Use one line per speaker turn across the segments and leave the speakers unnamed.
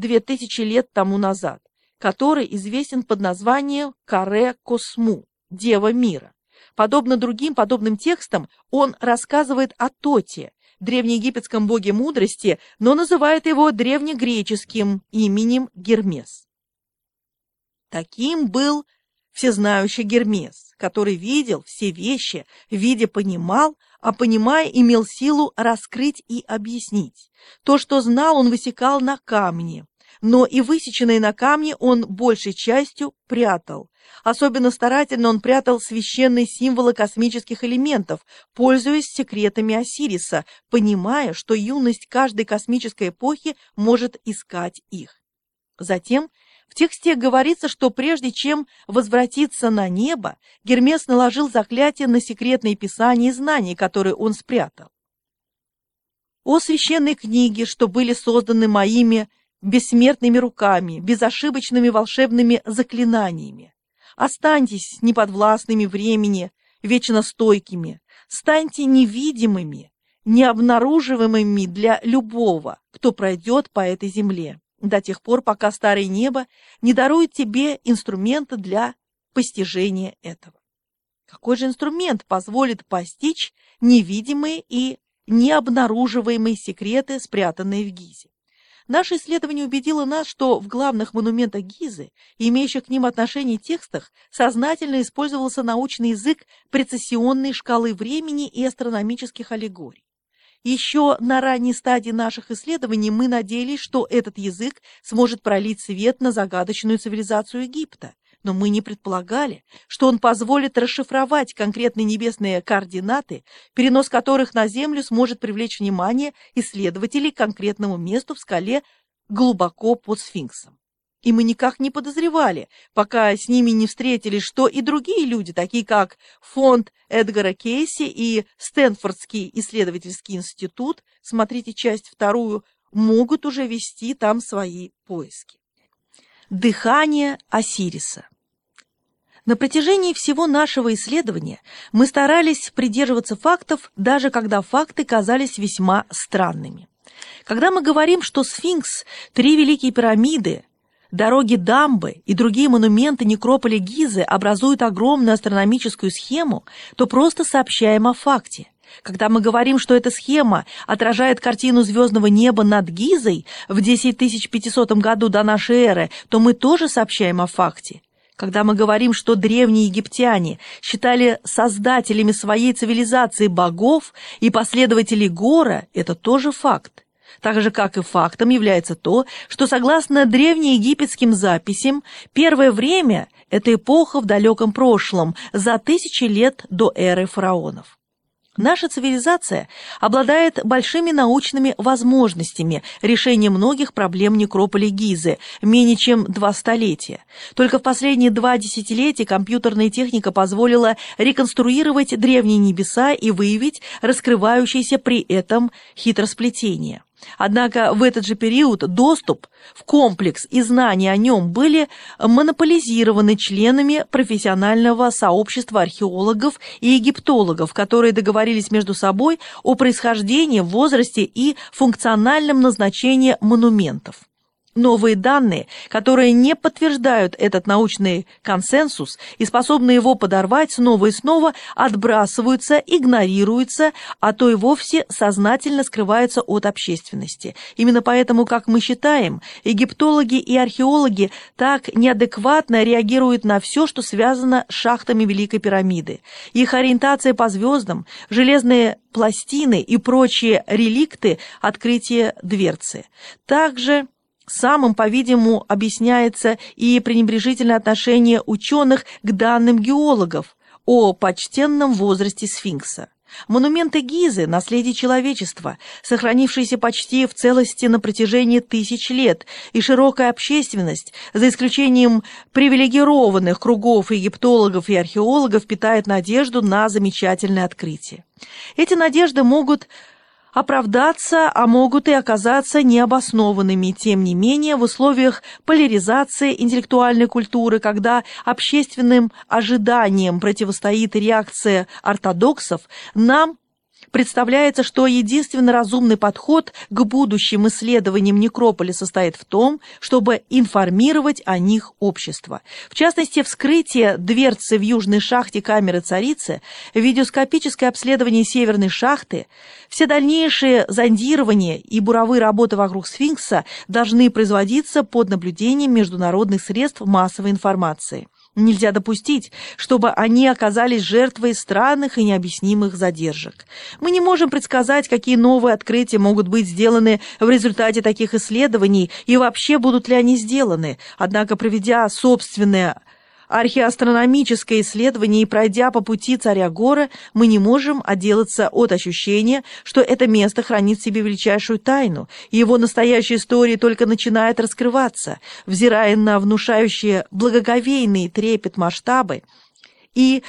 2000 лет тому назад, который известен под названием Каре Косму, Дева мира. Подобно другим подобным текстам, он рассказывает о Тоте, древнеегипетском боге мудрости, но называет его древнегреческим именем Гермес. Таким был всезнающий Гермес, который видел все вещи, видя понимал, а понимая имел силу раскрыть и объяснить. То, что знал, он высекал на камне, но и высеченные на камне он большей частью прятал, Особенно старательно он прятал священные символы космических элементов, пользуясь секретами Осириса, понимая, что юность каждой космической эпохи может искать их. Затем в тексте говорится, что прежде чем возвратиться на небо, Гермес наложил заклятие на секретные писания и знания, которые он спрятал. «О священной книге, что были созданы моими бессмертными руками, безошибочными волшебными заклинаниями. Останьтесь неподвластными времени, вечно стойкими, станьте невидимыми, необнаруживаемыми для любого, кто пройдет по этой земле, до тех пор, пока старое небо не дарует тебе инструмента для постижения этого. Какой же инструмент позволит постичь невидимые и необнаруживаемые секреты, спрятанные в Гизе? Наше исследование убедило нас, что в главных монументах Гизы, имеющих к ним отношение текстах, сознательно использовался научный язык прецессионной шкалы времени и астрономических аллегорий. Еще на ранней стадии наших исследований мы надеялись, что этот язык сможет пролить свет на загадочную цивилизацию Египта, но мы не предполагали, что он позволит расшифровать конкретные небесные координаты, перенос которых на Землю сможет привлечь внимание исследователей к конкретному месту в скале глубоко под сфинксом. И мы никак не подозревали, пока с ними не встретились, что и другие люди, такие как фонд Эдгара Кейси и Стэнфордский исследовательский институт, смотрите часть вторую, могут уже вести там свои поиски. Дыхание Осириса на протяжении всего нашего исследования мы старались придерживаться фактов, даже когда факты казались весьма странными. Когда мы говорим, что сфинкс, три великие пирамиды, дороги дамбы и другие монументы некрополя Гизы образуют огромную астрономическую схему, то просто сообщаем о факте. Когда мы говорим, что эта схема отражает картину звездного неба над Гизой в 10500 году до нашей эры, то мы тоже сообщаем о факте. Когда мы говорим, что древние египтяне считали создателями своей цивилизации богов и последователей Гора, это тоже факт. Так же, как и фактом является то, что согласно древнеегипетским записям, первое время – это эпоха в далеком прошлом, за тысячи лет до эры фараонов. Наша цивилизация обладает большими научными возможностями решения многих проблем некрополя Гизы менее чем два столетия. Только в последние два десятилетия компьютерная техника позволила реконструировать древние небеса и выявить раскрывающиеся при этом хитросплетения. Однако в этот же период доступ в комплекс и знания о нем были монополизированы членами профессионального сообщества археологов и египтологов, которые договорились между собой о происхождении, возрасте и функциональном назначении монументов. Новые данные, которые не подтверждают этот научный консенсус и способны его подорвать снова и снова, отбрасываются, игнорируются, а то и вовсе сознательно скрываются от общественности. Именно поэтому, как мы считаем, египтологи и археологи так неадекватно реагируют на все, что связано с шахтами Великой пирамиды. Их ориентация по звездам, железные пластины и прочие реликты открытия дверцы. Также Самым, по-видимому, объясняется и пренебрежительное отношение ученых к данным геологов о почтенном возрасте сфинкса. Монументы Гизы – наследие человечества, сохранившиеся почти в целости на протяжении тысяч лет, и широкая общественность, за исключением привилегированных кругов египтологов и археологов, питает надежду на замечательное открытие. Эти надежды могут оправдаться, а могут и оказаться необоснованными. Тем не менее, в условиях поляризации интеллектуальной культуры, когда общественным ожиданиям противостоит реакция ортодоксов, нам представляется, что единственно разумный подход к будущим исследованиям некрополя состоит в том, чтобы информировать о них общество. В частности, вскрытие дверцы в южной шахте камеры царицы, видеоскопическое обследование северной шахты, все дальнейшие зондирования и буровые работы вокруг сфинкса должны производиться под наблюдением международных средств массовой информации. Нельзя допустить, чтобы они оказались жертвой странных и необъяснимых задержек. Мы не можем предсказать, какие новые открытия могут быть сделаны в результате таких исследований и вообще будут ли они сделаны. Однако, проведя собственное археоастрономическое исследование и пройдя по пути царя Гора, мы не можем отделаться от ощущения, что это место хранит в себе величайшую тайну, и его настоящая история только начинает раскрываться, взирая на внушающие благоговейный трепет масштабы и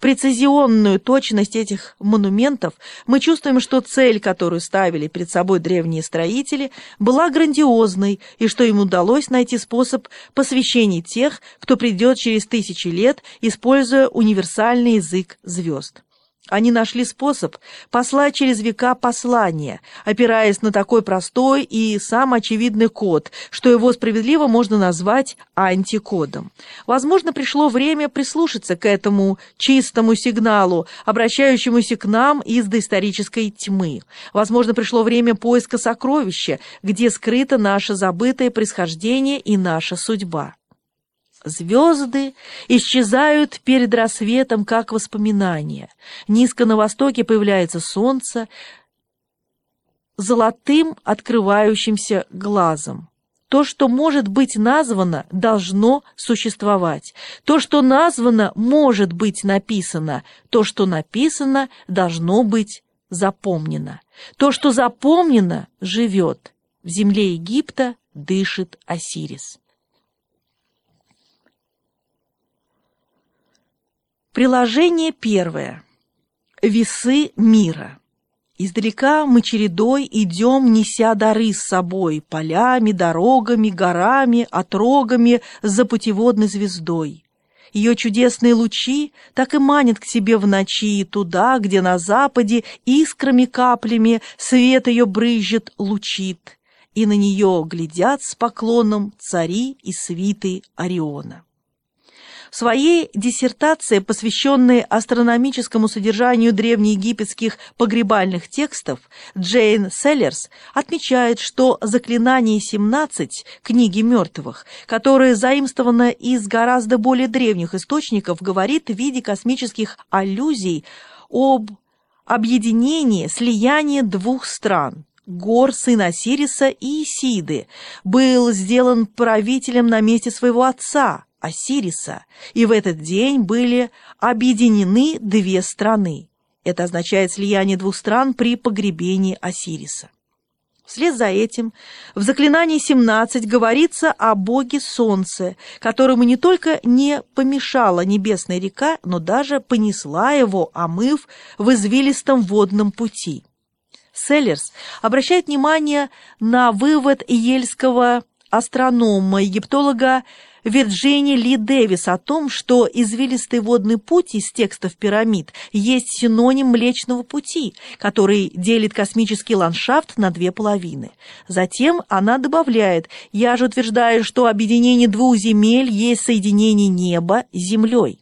прецизионную точность этих монументов, мы чувствуем, что цель, которую ставили перед собой древние строители, была грандиозной, и что им удалось найти способ посвящения тех, кто придет через тысячи лет, используя универсальный язык звезд. Они нашли способ послать через века послание, опираясь на такой простой и сам очевидный код, что его справедливо можно назвать антикодом. Возможно, пришло время прислушаться к этому чистому сигналу, обращающемуся к нам из доисторической тьмы. Возможно, пришло время поиска сокровища, где скрыто наше забытое происхождение и наша судьба. Звезды исчезают перед рассветом, как воспоминания. Низко на востоке появляется солнце, золотым открывающимся глазом. То, что может быть названо, должно существовать. То, что названо, может быть написано. То, что написано, должно быть запомнено. То, что запомнено, живет. В земле Египта дышит Осирис. Приложение первое. Весы мира. Издалека мы чередой идем, неся дары с собой, полями, дорогами, горами, отрогами за путеводной звездой. Ее чудесные лучи так и манят к себе в ночи, туда, где на западе искрами каплями свет ее брызжет, лучит, и на нее глядят с поклоном цари и свиты Ориона. В своей диссертации, посвященной астрономическому содержанию древнеегипетских погребальных текстов, Джейн Селлерс отмечает, что «Заклинание 17» книги мертвых, которое заимствовано из гораздо более древних источников, говорит в виде космических аллюзий об объединении, слиянии двух стран – Гор, сын Осириса и Исиды, был сделан правителем на месте своего отца, Осириса, и в этот день были объединены две страны. Это означает слияние двух стран при погребении Осириса. Вслед за этим в заклинании 17 говорится о боге Солнце, которому не только не помешала небесная река, но даже понесла его, омыв в извилистом водном пути. Селлерс обращает внимание на вывод ельского астронома-египтолога Вирджини Ли Дэвис о том, что извилистый водный путь из текстов пирамид есть синоним Млечного Пути, который делит космический ландшафт на две половины. Затем она добавляет, я же утверждаю, что объединение двух земель есть соединение неба с землей.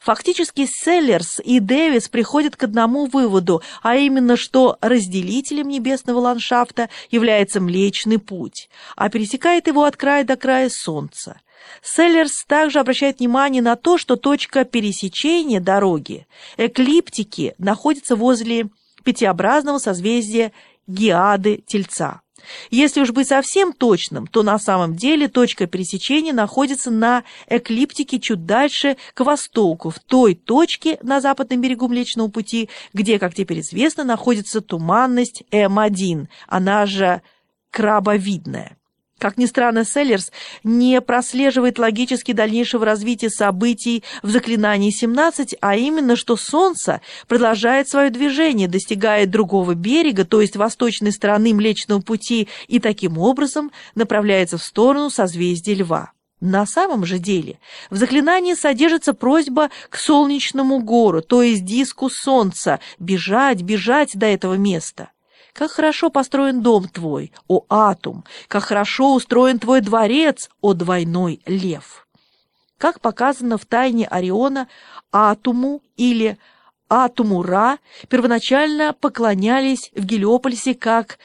Фактически Селлерс и Дэвис приходят к одному выводу, а именно, что разделителем небесного ландшафта является Млечный Путь, а пересекает его от края до края Солнца. Селлерс также обращает внимание на то, что точка пересечения дороги, эклиптики, находится возле пятиобразного созвездия Геады Тельца. Если уж быть совсем точным, то на самом деле точка пересечения находится на эклиптике чуть дальше, к востоку, в той точке на западном берегу Млечного Пути, где, как теперь известно, находится туманность М1, она же крабовидная. Как ни странно, Селлерс не прослеживает логически дальнейшего развития событий в заклинании 17, а именно, что Солнце продолжает свое движение, достигает другого берега, то есть восточной стороны Млечного Пути, и таким образом направляется в сторону созвездия Льва. На самом же деле в заклинании содержится просьба к солнечному гору, то есть диску солнца, бежать, бежать до этого места. Как хорошо построен дом твой, о Атум! Как хорошо устроен твой дворец, о двойной лев! Как показано в тайне Ориона, Атуму или Атумура первоначально поклонялись в Гелиополисе как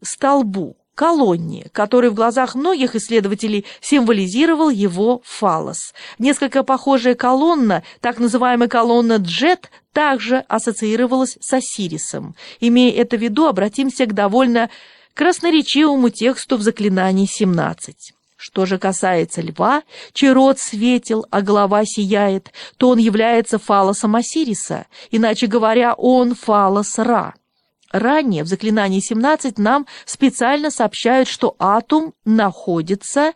столбу, колонне, который в глазах многих исследователей символизировал его фалос. Несколько похожая колонна, так называемая колонна Джет, также ассоциировалась с Осирисом. Имея это в виду, обратимся к довольно красноречивому тексту в заклинании 17. Что же касается льва, чей рот светил, а голова сияет, то он является фалосом Осириса, иначе говоря, он фалос Ра. Ранее в заклинании 17 нам специально сообщают, что атом находится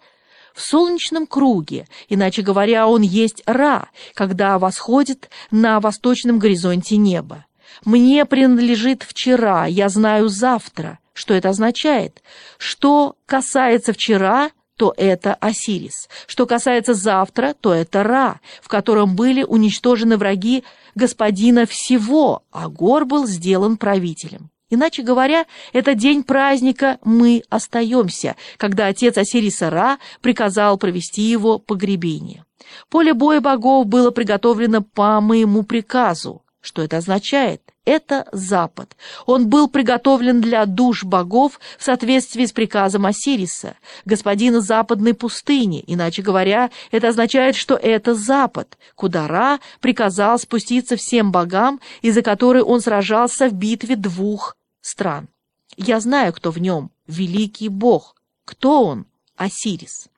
в солнечном круге, иначе говоря, он есть Ра, когда восходит на восточном горизонте неба. Мне принадлежит вчера, я знаю завтра. Что это означает? Что касается вчера, то это Осирис. Что касается завтра, то это Ра, в котором были уничтожены враги господина всего, а Гор был сделан правителем. Иначе говоря, это день праздника «Мы остаемся», когда отец Осириса Ра приказал провести его погребение. Поле боя богов было приготовлено по моему приказу. Что это означает? Это Запад. Он был приготовлен для душ богов в соответствии с приказом Осириса, господина западной пустыни. Иначе говоря, это означает, что это Запад, куда Ра приказал спуститься всем богам, из-за которой он сражался в битве двух стран. Я знаю, кто в нем, великий бог. Кто он? Осирис.